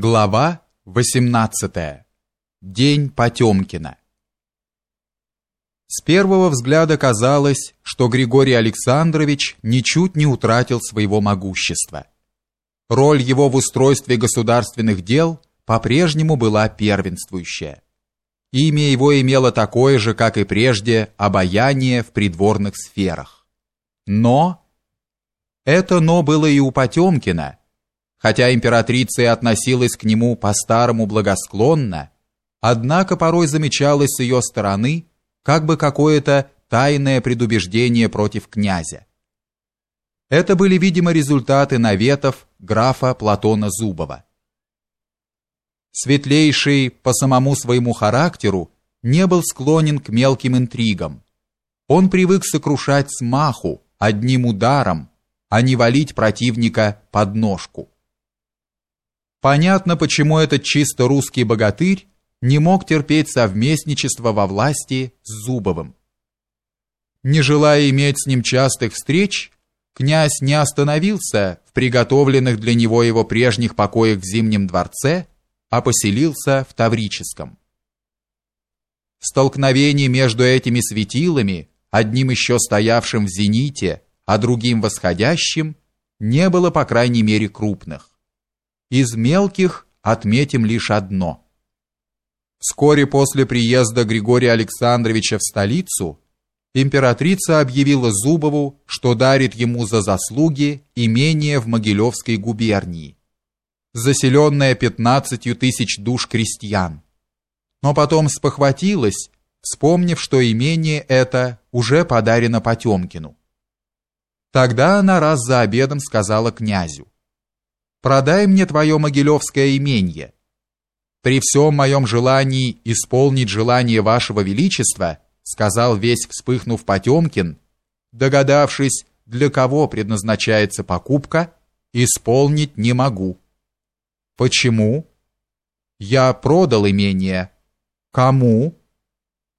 Глава 18. День Потемкина. С первого взгляда казалось, что Григорий Александрович ничуть не утратил своего могущества. Роль его в устройстве государственных дел по-прежнему была первенствующая. Имя его имело такое же, как и прежде, обаяние в придворных сферах. Но это но было и у Потемкина, Хотя императрица и относилась к нему по-старому благосклонно, однако порой замечалось с ее стороны как бы какое-то тайное предубеждение против князя. Это были, видимо, результаты наветов графа Платона Зубова. Светлейший по самому своему характеру не был склонен к мелким интригам. Он привык сокрушать смаху одним ударом, а не валить противника под ножку. Понятно, почему этот чисто русский богатырь не мог терпеть совместничество во власти с Зубовым. Не желая иметь с ним частых встреч, князь не остановился в приготовленных для него его прежних покоях в Зимнем дворце, а поселился в Таврическом. Столкновение между этими светилами, одним еще стоявшим в зените, а другим восходящим, не было, по крайней мере, крупных. Из мелких отметим лишь одно. Вскоре после приезда Григория Александровича в столицу императрица объявила Зубову, что дарит ему за заслуги имение в Могилевской губернии, заселенное пятнадцатью тысяч душ крестьян. Но потом спохватилась, вспомнив, что имение это уже подарено Потемкину. Тогда она раз за обедом сказала князю, продай мне твое могилевское имение. При всем моем желании исполнить желание вашего величества, сказал весь вспыхнув Потемкин, догадавшись, для кого предназначается покупка, исполнить не могу. Почему? Я продал имение. Кому?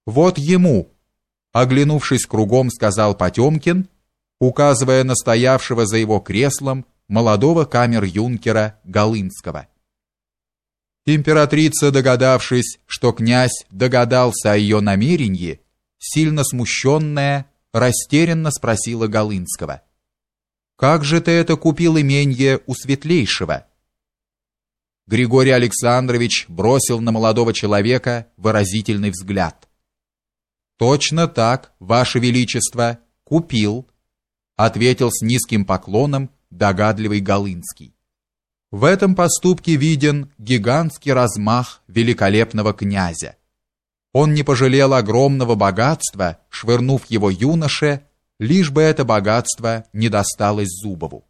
Вот ему. Оглянувшись кругом, сказал Потемкин, указывая на стоявшего за его креслом молодого камер-юнкера Голынского. Императрица, догадавшись, что князь догадался о ее намерении, сильно смущенная, растерянно спросила Голынского: "Как же ты это купил именье у светлейшего?" Григорий Александрович бросил на молодого человека выразительный взгляд. "Точно так, ваше величество, купил", ответил с низким поклоном догадливый Голынский. В этом поступке виден гигантский размах великолепного князя. Он не пожалел огромного богатства, швырнув его юноше, лишь бы это богатство не досталось Зубову.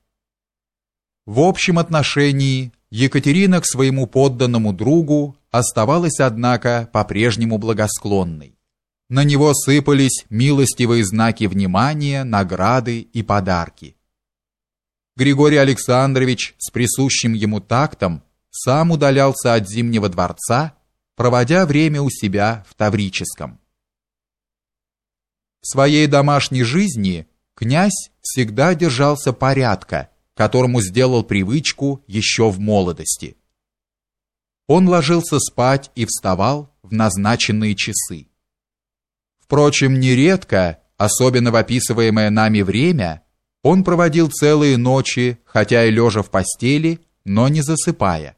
В общем отношении Екатерина к своему подданному другу оставалась, однако, по-прежнему благосклонной. На него сыпались милостивые знаки внимания, награды и подарки. Григорий Александрович с присущим ему тактом сам удалялся от Зимнего дворца, проводя время у себя в Таврическом. В своей домашней жизни князь всегда держался порядка, которому сделал привычку еще в молодости. Он ложился спать и вставал в назначенные часы. Впрочем, нередко, особенно в описываемое нами время, он проводил целые ночи, хотя и лежа в постели, но не засыпая.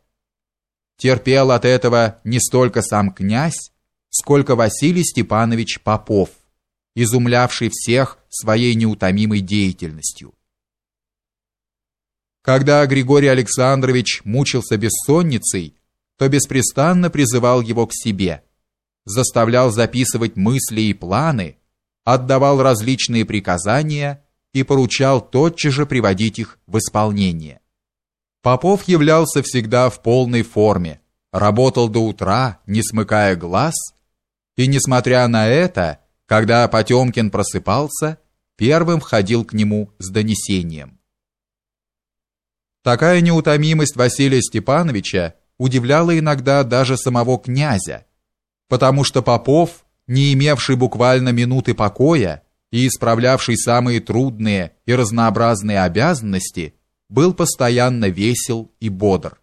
Терпел от этого не столько сам князь, сколько Василий Степанович Попов, изумлявший всех своей неутомимой деятельностью. Когда Григорий Александрович мучился бессонницей, то беспрестанно призывал его к себе, заставлял записывать мысли и планы, отдавал различные приказания и поручал тотчас же приводить их в исполнение. Попов являлся всегда в полной форме, работал до утра, не смыкая глаз, и, несмотря на это, когда Потемкин просыпался, первым входил к нему с донесением. Такая неутомимость Василия Степановича удивляла иногда даже самого князя, потому что Попов, не имевший буквально минуты покоя, и исправлявший самые трудные и разнообразные обязанности, был постоянно весел и бодр.